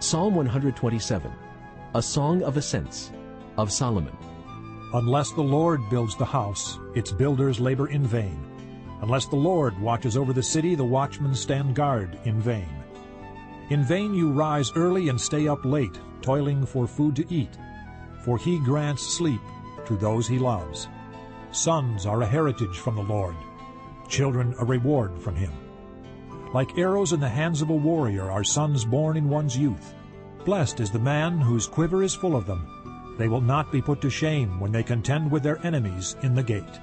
Psalm 127, a song of ascents, of Solomon. Unless the Lord builds the house, its builders labor in vain. Unless the Lord watches over the city, the watchmen stand guard in vain. In vain you rise early and stay up late, toiling for food to eat. For he grants sleep to those he loves. Sons are a heritage from the Lord, children a reward from him. Like arrows in the hands of a warrior are sons born in one's youth. Blessed is the man whose quiver is full of them. They will not be put to shame when they contend with their enemies in the gate.